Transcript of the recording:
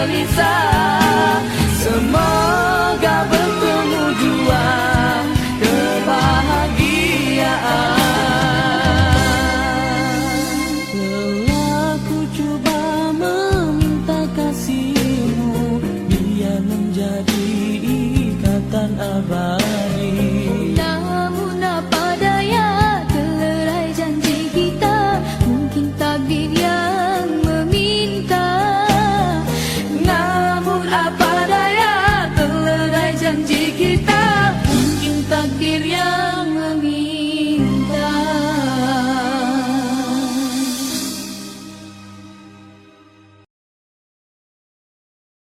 menjadi ikatan